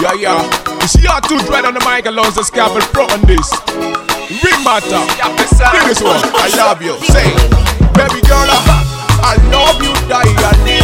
yeah, yeah. You see how two dread on the mic allows the scalpel front on this. Ring matter. Do this one. I love you. Say, baby girl, I love you, die.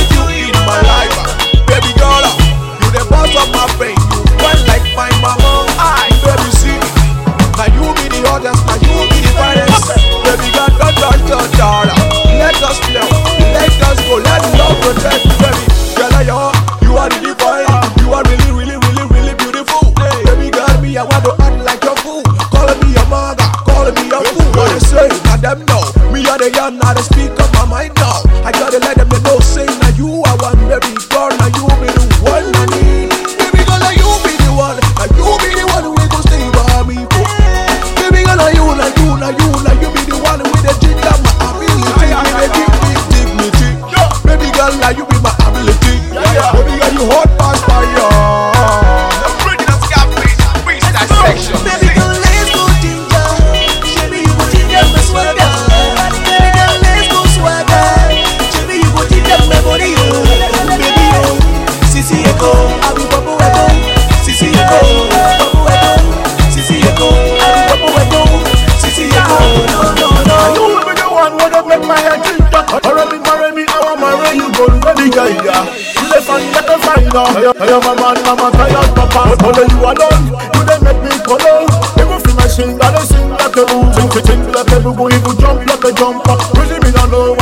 would have make my head tilt up. Hurry me, marry me, I want marry you, go to the guy. Elephant, get a fine now. I am a man, I'm a tired papa. Follow you alone, you they make me follow. Everything my sing, I don't sing like a boo. Sing, sing, sing like a boo, you jump like a jumper. Really, me don't know.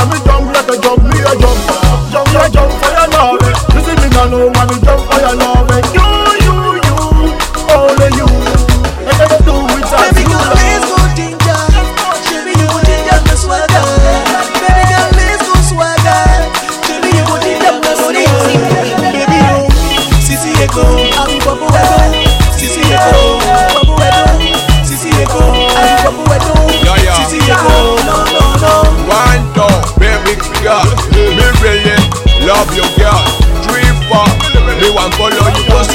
love you, girl. Dream for me one color you go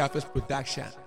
Office production.